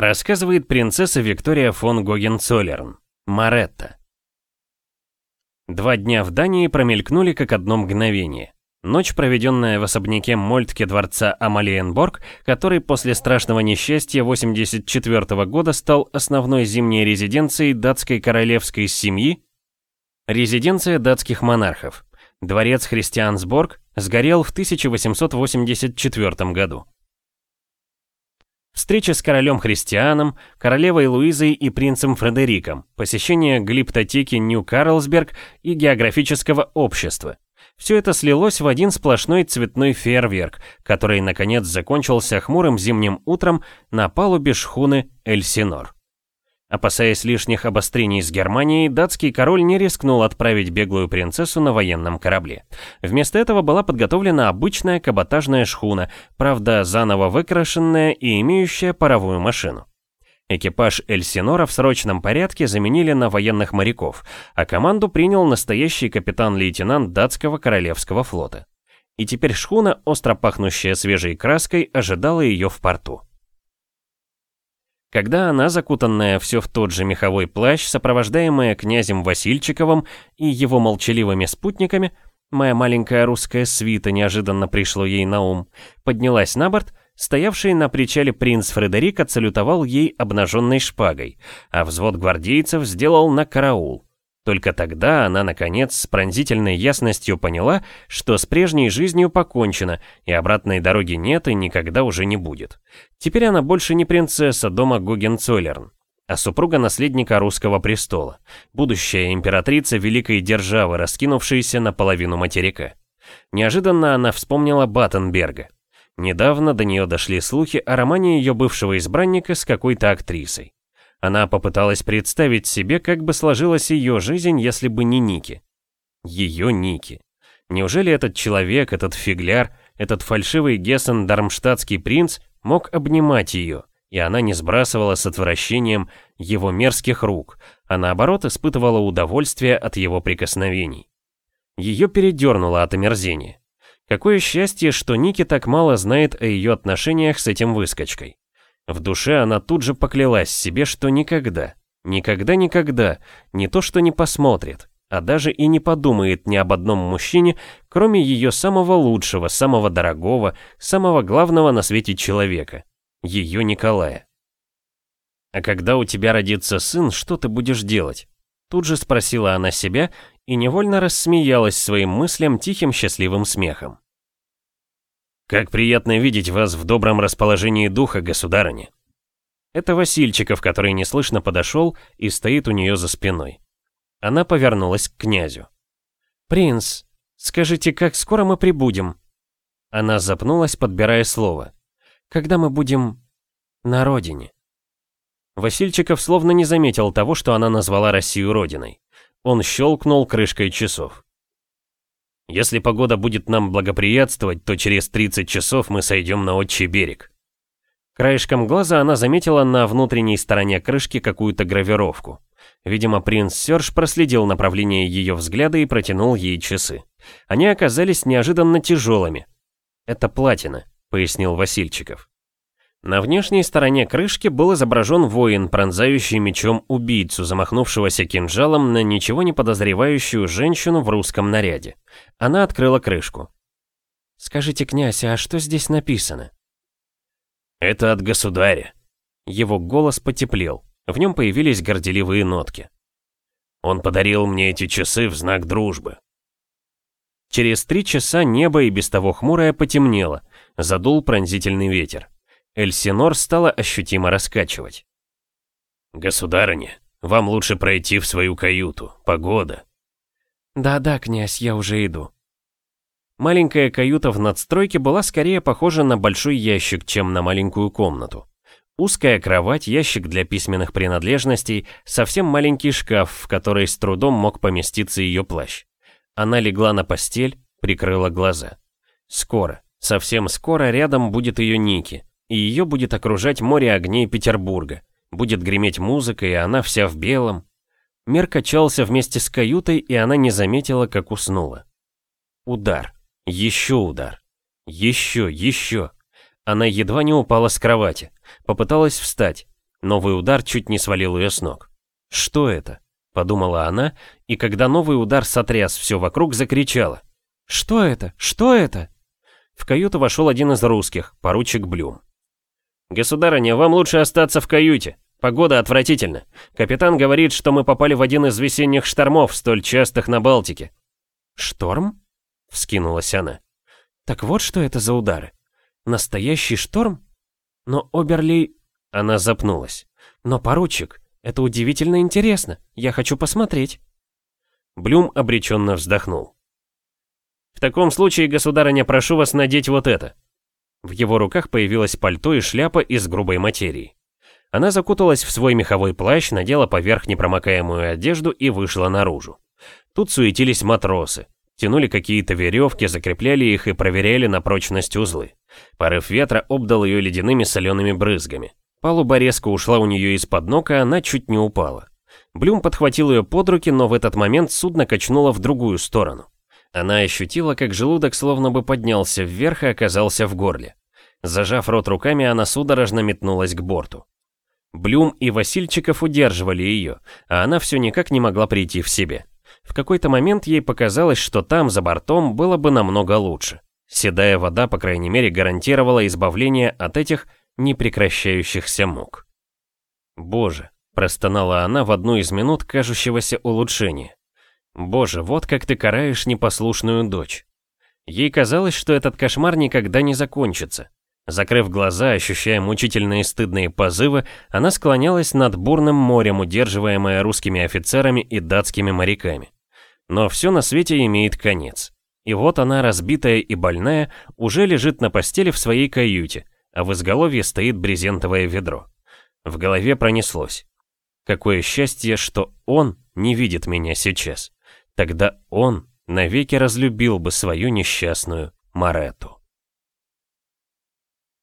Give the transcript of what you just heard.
Рассказывает принцесса Виктория фон Гогенцоллерн. Маретта. Два дня в Дании промелькнули как одно мгновение. Ночь, проведенная в особняке Мольтке дворца Амалиенборг, который после страшного несчастья 84 года стал основной зимней резиденцией датской королевской семьи, резиденция датских монархов. Дворец Христиансборг сгорел в 1884 году. Встреча с королем Христианом, королевой Луизой и принцем Фредериком, посещение глиптотеки Нью-Карлсберг и географического общества. Все это слилось в один сплошной цветной фейерверк, который, наконец, закончился хмурым зимним утром на палубе шхуны Эльсинор. Опасаясь лишних обострений с Германией, датский король не рискнул отправить беглую принцессу на военном корабле. Вместо этого была подготовлена обычная каботажная шхуна, правда заново выкрашенная и имеющая паровую машину. Экипаж Эльсинора в срочном порядке заменили на военных моряков, а команду принял настоящий капитан-лейтенант датского королевского флота. И теперь шхуна, остро пахнущая свежей краской, ожидала ее в порту. Когда она, закутанная все в тот же меховой плащ, сопровождаемая князем Васильчиковым и его молчаливыми спутниками, моя маленькая русская свита неожиданно пришло ей на ум, поднялась на борт, стоявший на причале принц Фредерик отсалютовал ей обнаженной шпагой, а взвод гвардейцев сделал на караул. Только тогда она, наконец, с пронзительной ясностью поняла, что с прежней жизнью покончено, и обратной дороги нет и никогда уже не будет. Теперь она больше не принцесса дома Гогенцоллерн, а супруга наследника русского престола, будущая императрица великой державы, раскинувшейся на половину материка. Неожиданно она вспомнила Баттенберга. Недавно до нее дошли слухи о романе ее бывшего избранника с какой-то актрисой. Она попыталась представить себе, как бы сложилась ее жизнь, если бы не Ники. Ее Ники. Неужели этот человек, этот фигляр, этот фальшивый Гессен-дармштадтский принц мог обнимать ее, и она не сбрасывала с отвращением его мерзких рук, а наоборот испытывала удовольствие от его прикосновений. Ее передернуло от омерзения. Какое счастье, что Ники так мало знает о ее отношениях с этим выскочкой. В душе она тут же поклялась себе, что никогда, никогда-никогда, не то что не посмотрит, а даже и не подумает ни об одном мужчине, кроме ее самого лучшего, самого дорогого, самого главного на свете человека, ее Николая. «А когда у тебя родится сын, что ты будешь делать?» Тут же спросила она себя и невольно рассмеялась своим мыслям тихим счастливым смехом. «Как приятно видеть вас в добром расположении духа, государыня!» Это Васильчиков, который неслышно подошел и стоит у нее за спиной. Она повернулась к князю. «Принц, скажите, как скоро мы прибудем?» Она запнулась, подбирая слово. «Когда мы будем на родине?» Васильчиков словно не заметил того, что она назвала Россию родиной. Он щелкнул крышкой часов. Если погода будет нам благоприятствовать, то через 30 часов мы сойдем на отчий берег. Краешком глаза она заметила на внутренней стороне крышки какую-то гравировку. Видимо, принц Сёрж проследил направление ее взгляда и протянул ей часы. Они оказались неожиданно тяжелыми. «Это платина», — пояснил Васильчиков. На внешней стороне крышки был изображен воин, пронзающий мечом убийцу, замахнувшегося кинжалом на ничего не подозревающую женщину в русском наряде. Она открыла крышку. «Скажите, князь, а что здесь написано?» «Это от государя». Его голос потеплел, в нем появились горделивые нотки. «Он подарил мне эти часы в знак дружбы». Через три часа небо и без того хмурое потемнело, задул пронзительный ветер. Эльсинор стала ощутимо раскачивать. «Государыня, вам лучше пройти в свою каюту. Погода». «Да-да, князь, я уже иду». Маленькая каюта в надстройке была скорее похожа на большой ящик, чем на маленькую комнату. Узкая кровать, ящик для письменных принадлежностей, совсем маленький шкаф, в который с трудом мог поместиться ее плащ. Она легла на постель, прикрыла глаза. Скоро, совсем скоро рядом будет ее Ники и ее будет окружать море огней Петербурга. Будет греметь музыка, и она вся в белом. Мир качался вместе с каютой, и она не заметила, как уснула. Удар. Еще удар. Еще, еще. Она едва не упала с кровати. Попыталась встать. Новый удар чуть не свалил ее с ног. «Что это?» — подумала она, и когда новый удар сотряс все вокруг, закричала. «Что это? Что это?» В каюту вошел один из русских, поручик Блюм. «Государыня, вам лучше остаться в каюте. Погода отвратительна. Капитан говорит, что мы попали в один из весенних штормов, столь частых на Балтике». «Шторм?» — вскинулась она. «Так вот что это за удары. Настоящий шторм? Но Оберли...» Она запнулась. «Но, поручик, это удивительно интересно. Я хочу посмотреть». Блюм обреченно вздохнул. «В таком случае, государыня, прошу вас надеть вот это». В его руках появилось пальто и шляпа из грубой материи. Она закуталась в свой меховой плащ, надела поверх непромокаемую одежду и вышла наружу. Тут суетились матросы. Тянули какие-то веревки, закрепляли их и проверяли на прочность узлы. Порыв ветра обдал ее ледяными солеными брызгами. Палуба резко ушла у нее из-под ног, и она чуть не упала. Блюм подхватил ее под руки, но в этот момент судно качнуло в другую сторону. Она ощутила, как желудок словно бы поднялся вверх и оказался в горле. Зажав рот руками, она судорожно метнулась к борту. Блюм и Васильчиков удерживали ее, а она все никак не могла прийти в себе. В какой-то момент ей показалось, что там, за бортом, было бы намного лучше. Седая вода, по крайней мере, гарантировала избавление от этих непрекращающихся мук. «Боже», — простонала она в одну из минут кажущегося улучшения. «Боже, вот как ты караешь непослушную дочь». Ей казалось, что этот кошмар никогда не закончится. Закрыв глаза, ощущая мучительные стыдные позывы, она склонялась над бурным морем, удерживаемая русскими офицерами и датскими моряками. Но все на свете имеет конец. И вот она, разбитая и больная, уже лежит на постели в своей каюте, а в изголовье стоит брезентовое ведро. В голове пронеслось. Какое счастье, что он не видит меня сейчас. Тогда он навеки разлюбил бы свою несчастную Марету.